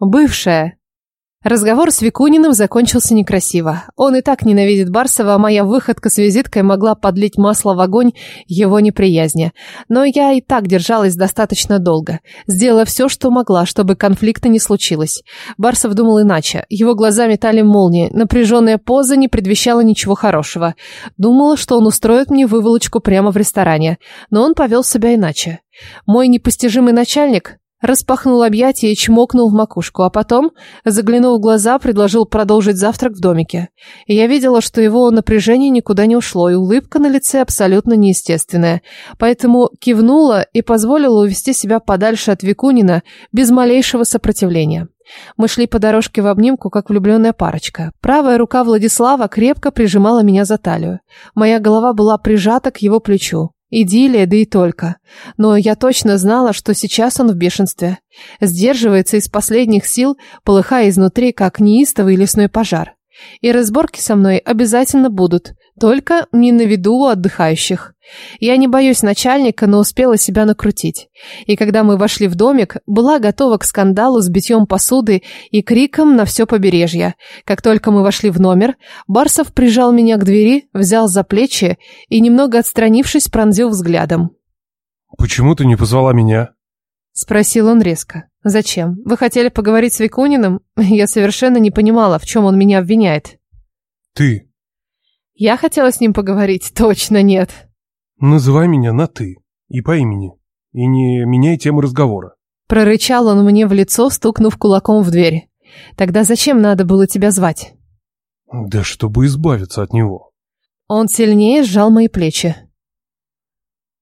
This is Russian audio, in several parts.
Бывшая. Разговор с Викуниным закончился некрасиво. Он и так ненавидит Барсова, а моя выходка с визиткой могла подлить масло в огонь его неприязни. Но я и так держалась достаточно долго. Сделала все, что могла, чтобы конфликта не случилось. Барсов думал иначе. Его глаза метали молнии. Напряженная поза не предвещала ничего хорошего. Думала, что он устроит мне выволочку прямо в ресторане. Но он повел себя иначе. Мой непостижимый начальник Распахнул объятия и чмокнул в макушку, а потом, заглянув в глаза, предложил продолжить завтрак в домике. Я видела, что его напряжение никуда не ушло, и улыбка на лице абсолютно неестественная. Поэтому кивнула и позволила увести себя подальше от Викунина без малейшего сопротивления. Мы шли по дорожке в обнимку, как влюбленная парочка. Правая рука Владислава крепко прижимала меня за талию. Моя голова была прижата к его плечу. Идиллия, да и только. Но я точно знала, что сейчас он в бешенстве. Сдерживается из последних сил, полыхая изнутри, как неистовый лесной пожар. И разборки со мной обязательно будут, только не на виду у отдыхающих. Я не боюсь начальника, но успела себя накрутить. И когда мы вошли в домик, была готова к скандалу с битьем посуды и криком на все побережье. Как только мы вошли в номер, Барсов прижал меня к двери, взял за плечи и, немного отстранившись, пронзил взглядом. «Почему ты не позвала меня?» Спросил он резко. «Зачем? Вы хотели поговорить с Викуниным? Я совершенно не понимала, в чем он меня обвиняет». «Ты». «Я хотела с ним поговорить? Точно нет». «Называй меня на «ты» и по имени. И не меняй тему разговора». Прорычал он мне в лицо, стукнув кулаком в дверь. «Тогда зачем надо было тебя звать?» «Да чтобы избавиться от него». Он сильнее сжал мои плечи.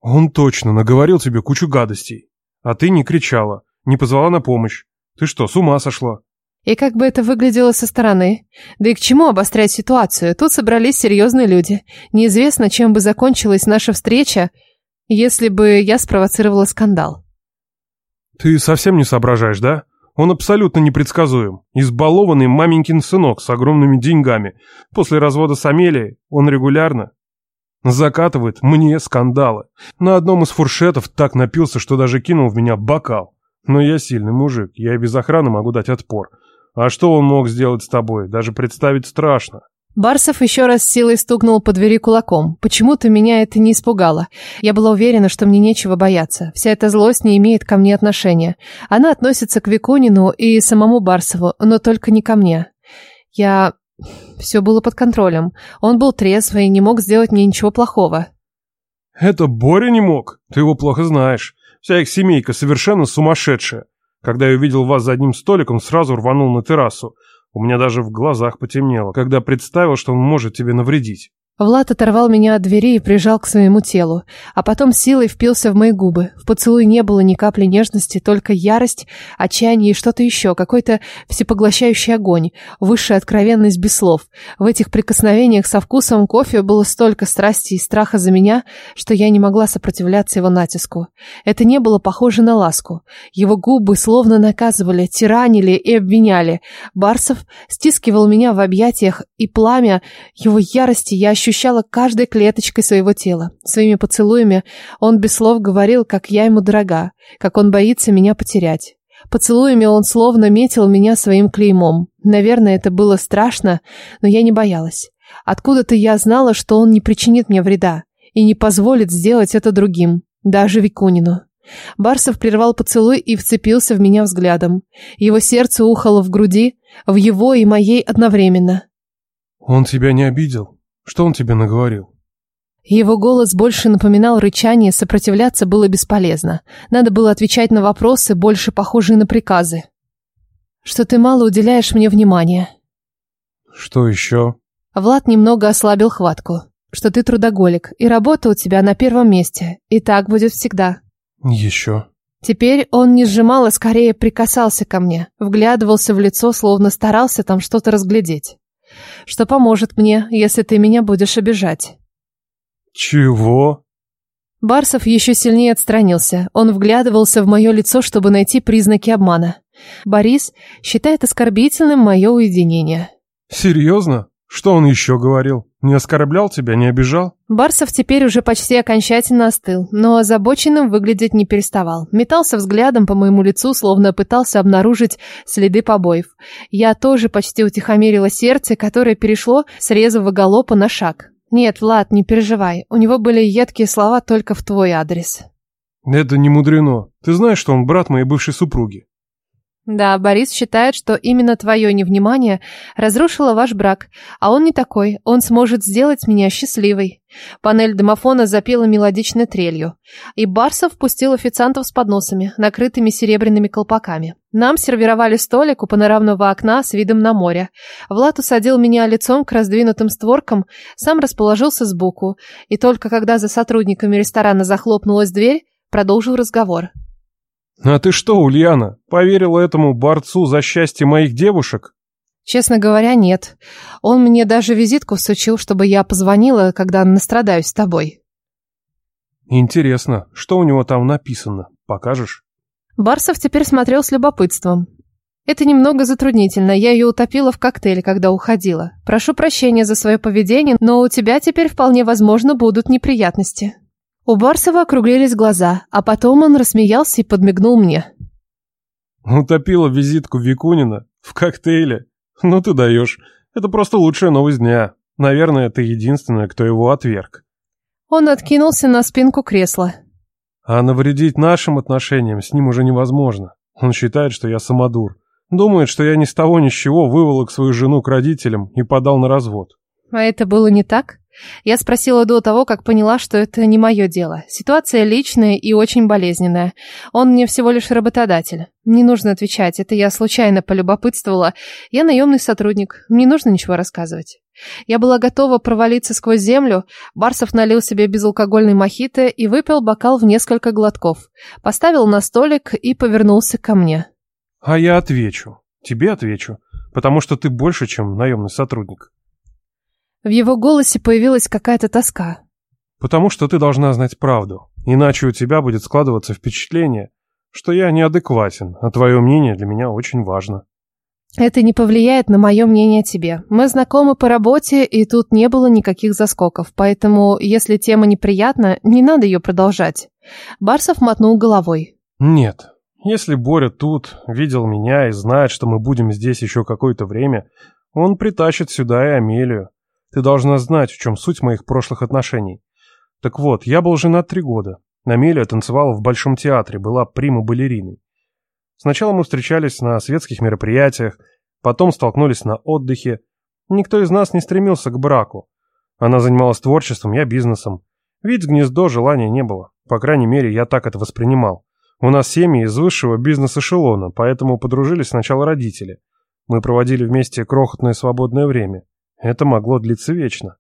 «Он точно наговорил тебе кучу гадостей. А ты не кричала, не позвала на помощь. Ты что, с ума сошла?» И как бы это выглядело со стороны? Да и к чему обострять ситуацию? Тут собрались серьезные люди. Неизвестно, чем бы закончилась наша встреча, если бы я спровоцировала скандал. Ты совсем не соображаешь, да? Он абсолютно непредсказуем. Избалованный маменькин сынок с огромными деньгами. После развода с Амелией он регулярно закатывает мне скандалы. На одном из фуршетов так напился, что даже кинул в меня бокал. Но я сильный мужик, я и без охраны могу дать отпор. А что он мог сделать с тобой? Даже представить страшно. Барсов еще раз силой стукнул по двери кулаком. Почему-то меня это не испугало. Я была уверена, что мне нечего бояться. Вся эта злость не имеет ко мне отношения. Она относится к Виконину и самому Барсову, но только не ко мне. Я... Все было под контролем. Он был трезвый и не мог сделать мне ничего плохого. Это Боря не мог? Ты его плохо знаешь. Вся их семейка совершенно сумасшедшая. Когда я увидел вас за одним столиком, сразу рванул на террасу. У меня даже в глазах потемнело, когда представил, что он может тебе навредить. Влад оторвал меня от двери и прижал к своему телу, а потом силой впился в мои губы. В поцелуй не было ни капли нежности, только ярость, отчаяние и что-то еще, какой-то всепоглощающий огонь, высшая откровенность без слов. В этих прикосновениях со вкусом кофе было столько страсти и страха за меня, что я не могла сопротивляться его натиску. Это не было похоже на ласку. Его губы словно наказывали, тиранили и обвиняли. Барсов стискивал меня в объятиях, и пламя его ярости я ощущала ощущала каждой клеточкой своего тела. Своими поцелуями он без слов говорил, как я ему дорога, как он боится меня потерять. Поцелуями он словно метил меня своим клеймом. Наверное, это было страшно, но я не боялась. Откуда-то я знала, что он не причинит мне вреда и не позволит сделать это другим, даже Викунину. Барсов прервал поцелуй и вцепился в меня взглядом. Его сердце ухало в груди, в его и моей одновременно. «Он тебя не обидел?» Что он тебе наговорил? Его голос больше напоминал рычание, сопротивляться было бесполезно. Надо было отвечать на вопросы, больше похожие на приказы. Что ты мало уделяешь мне внимания. Что еще? Влад немного ослабил хватку. Что ты трудоголик, и работа у тебя на первом месте. И так будет всегда. Еще. Теперь он не сжимал, а скорее прикасался ко мне, вглядывался в лицо, словно старался там что-то разглядеть что поможет мне, если ты меня будешь обижать. Чего? Барсов еще сильнее отстранился. Он вглядывался в мое лицо, чтобы найти признаки обмана. Борис считает оскорбительным мое уединение. Серьезно? Что он еще говорил? Не оскорблял тебя, не обижал? Барсов теперь уже почти окончательно остыл, но озабоченным выглядеть не переставал. Метался взглядом по моему лицу, словно пытался обнаружить следы побоев. Я тоже почти утихомирила сердце, которое перешло с резвого галопа на шаг. Нет, Влад, не переживай, у него были едкие слова только в твой адрес. Это не мудрено. Ты знаешь, что он брат моей бывшей супруги. Да, Борис считает, что именно твое невнимание разрушило ваш брак, а он не такой, он сможет сделать меня счастливой. Панель домофона запела мелодичной трелью, и Барсов впустил официантов с подносами, накрытыми серебряными колпаками. Нам сервировали столик у панорамного окна с видом на море. Влад усадил меня лицом к раздвинутым створкам, сам расположился сбоку, и только когда за сотрудниками ресторана захлопнулась дверь, продолжил разговор. «А ты что, Ульяна, поверила этому борцу за счастье моих девушек?» Честно говоря, нет. Он мне даже визитку всучил, чтобы я позвонила, когда настрадаюсь с тобой. Интересно, что у него там написано? Покажешь? Барсов теперь смотрел с любопытством. Это немного затруднительно. Я ее утопила в коктейле, когда уходила. Прошу прощения за свое поведение, но у тебя теперь вполне возможно будут неприятности. У Барсова округлились глаза, а потом он рассмеялся и подмигнул мне. Утопила визитку Викунина в коктейле. Ну ты даешь. Это просто лучшая новость дня. Наверное, ты единственная, кто его отверг. Он откинулся на спинку кресла. А навредить нашим отношениям с ним уже невозможно. Он считает, что я самодур. Думает, что я ни с того ни с чего выволок свою жену к родителям и подал на развод. А это было не так? Я спросила до того, как поняла, что это не мое дело. Ситуация личная и очень болезненная. Он мне всего лишь работодатель. Не нужно отвечать, это я случайно полюбопытствовала. Я наемный сотрудник, не нужно ничего рассказывать. Я была готова провалиться сквозь землю. Барсов налил себе безалкогольный мохито и выпил бокал в несколько глотков. Поставил на столик и повернулся ко мне. А я отвечу. Тебе отвечу. Потому что ты больше, чем наемный сотрудник. В его голосе появилась какая-то тоска. «Потому что ты должна знать правду, иначе у тебя будет складываться впечатление, что я неадекватен, а твое мнение для меня очень важно». Это не повлияет на мое мнение о тебе. Мы знакомы по работе, и тут не было никаких заскоков, поэтому, если тема неприятна, не надо ее продолжать. Барсов мотнул головой. Нет, если Боря тут, видел меня и знает, что мы будем здесь еще какое-то время, он притащит сюда и Амелию. Ты должна знать, в чем суть моих прошлых отношений. Так вот, я был женат три года. Амелия танцевала в Большом театре, была прима-балериной. Сначала мы встречались на светских мероприятиях, потом столкнулись на отдыхе. Никто из нас не стремился к браку. Она занималась творчеством, я бизнесом. Ведь гнездо желания не было. По крайней мере, я так это воспринимал. У нас семьи из высшего бизнес-эшелона, поэтому подружились сначала родители. Мы проводили вместе крохотное свободное время. Это могло длиться вечно.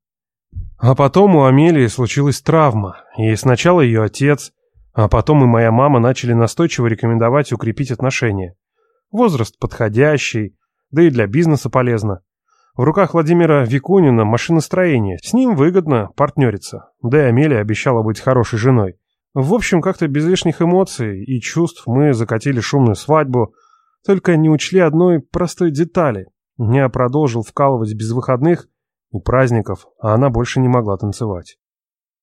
А потом у Амелии случилась травма, и сначала ее отец, а потом и моя мама начали настойчиво рекомендовать укрепить отношения. Возраст подходящий, да и для бизнеса полезно. В руках Владимира Викунина машиностроение, с ним выгодно партнериться, да и Амелия обещала быть хорошей женой. В общем, как-то без лишних эмоций и чувств мы закатили шумную свадьбу, только не учли одной простой детали. Я продолжил вкалывать без выходных и праздников, а она больше не могла танцевать.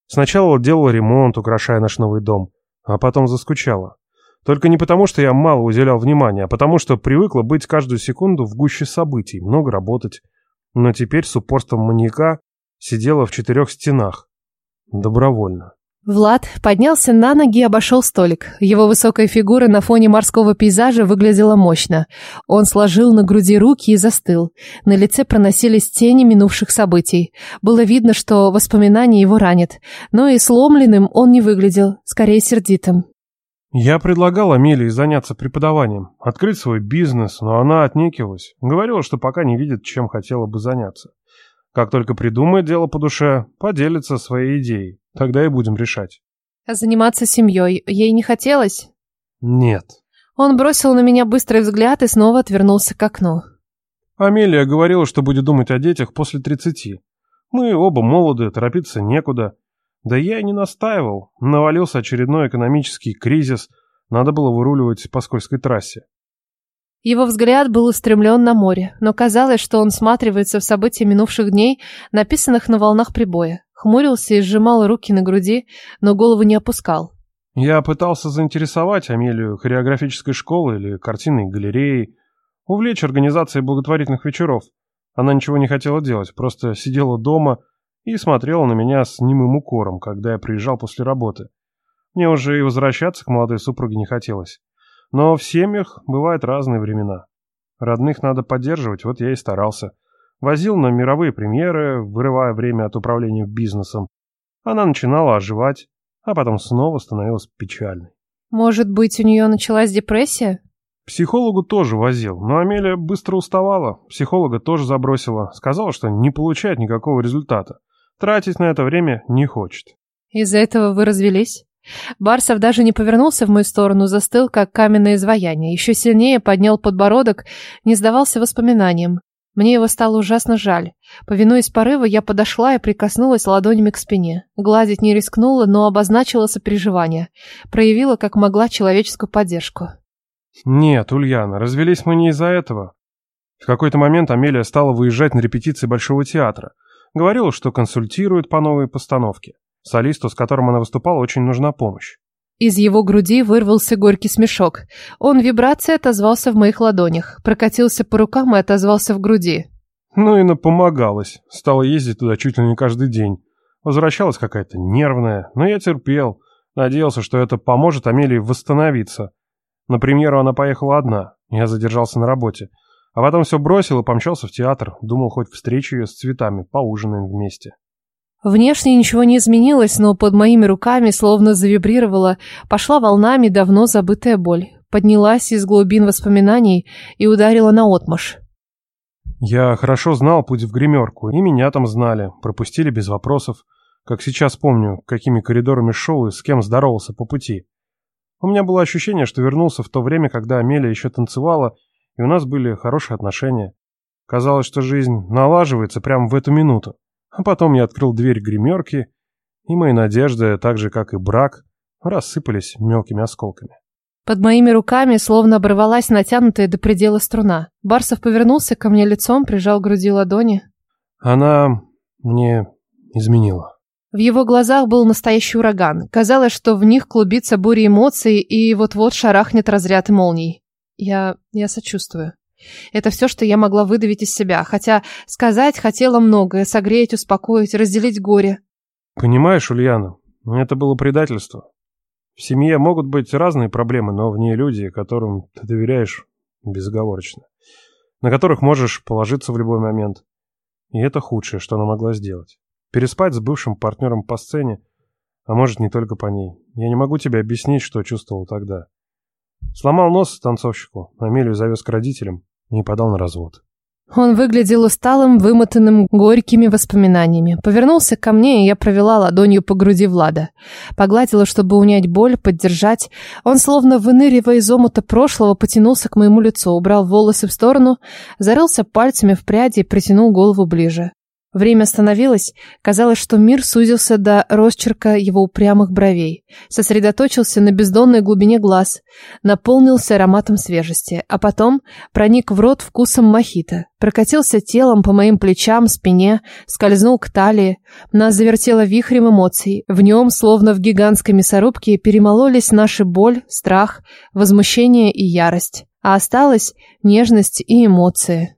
Сначала делала ремонт, украшая наш новый дом, а потом заскучала. Только не потому, что я мало уделял внимания, а потому, что привыкла быть каждую секунду в гуще событий, много работать. Но теперь с упорством маньяка сидела в четырех стенах. Добровольно. Влад поднялся на ноги и обошел столик. Его высокая фигура на фоне морского пейзажа выглядела мощно. Он сложил на груди руки и застыл. На лице проносились тени минувших событий. Было видно, что воспоминания его ранят. Но и сломленным он не выглядел, скорее сердитым. Я предлагал Амелии заняться преподаванием, открыть свой бизнес, но она отнекивалась. Говорила, что пока не видит, чем хотела бы заняться. Как только придумает дело по душе, поделится своей идеей. Тогда и будем решать. А заниматься семьей ей не хотелось? Нет. Он бросил на меня быстрый взгляд и снова отвернулся к окну. Амелия говорила, что будет думать о детях после тридцати. Мы оба молоды, торопиться некуда. Да я и не настаивал. Навалился очередной экономический кризис. Надо было выруливать по скользкой трассе. Его взгляд был устремлен на море, но казалось, что он сматривается в события минувших дней, написанных на волнах прибоя. Хмурился и сжимал руки на груди, но голову не опускал. Я пытался заинтересовать Амелию хореографической школой или картинной галереей, увлечь организацией благотворительных вечеров. Она ничего не хотела делать, просто сидела дома и смотрела на меня с немым укором, когда я приезжал после работы. Мне уже и возвращаться к молодой супруге не хотелось. Но в семьях бывают разные времена. Родных надо поддерживать, вот я и старался. Возил на мировые премьеры, вырывая время от управления бизнесом. Она начинала оживать, а потом снова становилась печальной. Может быть, у нее началась депрессия? Психологу тоже возил, но Амелия быстро уставала. Психолога тоже забросила. Сказала, что не получает никакого результата. Тратить на это время не хочет. Из-за этого вы развелись? Барсов даже не повернулся в мою сторону, застыл, как каменное изваяние. Еще сильнее поднял подбородок, не сдавался воспоминаниям. Мне его стало ужасно жаль. Повинуясь порыву, я подошла и прикоснулась ладонями к спине. Гладить не рискнула, но обозначила сопереживание. Проявила, как могла, человеческую поддержку. «Нет, Ульяна, развелись мы не из-за этого. В какой-то момент Амелия стала выезжать на репетиции Большого театра. Говорила, что консультирует по новой постановке. Солисту, с которым она выступала, очень нужна помощь. Из его груди вырвался горький смешок. Он вибрацией отозвался в моих ладонях, прокатился по рукам и отозвался в груди. Ну и напомогалась. Стала ездить туда чуть ли не каждый день. Возвращалась какая-то нервная, но я терпел. Надеялся, что это поможет Амелии восстановиться. На премьеру она поехала одна. Я задержался на работе. А потом все бросил и помчался в театр. Думал, хоть встречу ее с цветами, поужинаем вместе. Внешне ничего не изменилось, но под моими руками словно завибрировала, пошла волнами давно забытая боль. Поднялась из глубин воспоминаний и ударила на отмаш. Я хорошо знал путь в гримерку, и меня там знали, пропустили без вопросов. Как сейчас помню, какими коридорами шел и с кем здоровался по пути. У меня было ощущение, что вернулся в то время, когда Амелия еще танцевала, и у нас были хорошие отношения. Казалось, что жизнь налаживается прямо в эту минуту. А потом я открыл дверь гримерки, и мои надежды, так же как и брак, рассыпались мелкими осколками. Под моими руками словно оборвалась натянутая до предела струна. Барсов повернулся ко мне лицом, прижал к груди ладони. Она мне изменила. В его глазах был настоящий ураган. Казалось, что в них клубится буря эмоций и вот-вот шарахнет разряд молний. Я... я сочувствую. Это все, что я могла выдавить из себя, хотя сказать хотела многое, согреть, успокоить, разделить горе. Понимаешь, Ульяна, это было предательство. В семье могут быть разные проблемы, но в ней люди, которым ты доверяешь безоговорочно, на которых можешь положиться в любой момент. И это худшее, что она могла сделать. Переспать с бывшим партнером по сцене, а может не только по ней. Я не могу тебе объяснить, что чувствовал тогда. Сломал нос танцовщику, Амелию завез к родителям и подал на развод. Он выглядел усталым, вымотанным горькими воспоминаниями. Повернулся ко мне, и я провела ладонью по груди Влада. Погладила, чтобы унять боль, поддержать. Он, словно выныривая из омута прошлого, потянулся к моему лицу, убрал волосы в сторону, зарылся пальцами в пряди и притянул голову ближе. Время остановилось, казалось, что мир сузился до росчерка его упрямых бровей, сосредоточился на бездонной глубине глаз, наполнился ароматом свежести, а потом проник в рот вкусом мохито, прокатился телом по моим плечам, спине, скользнул к талии, нас завертело вихрем эмоций, в нем, словно в гигантской мясорубке, перемололись наши боль, страх, возмущение и ярость, а осталась нежность и эмоции.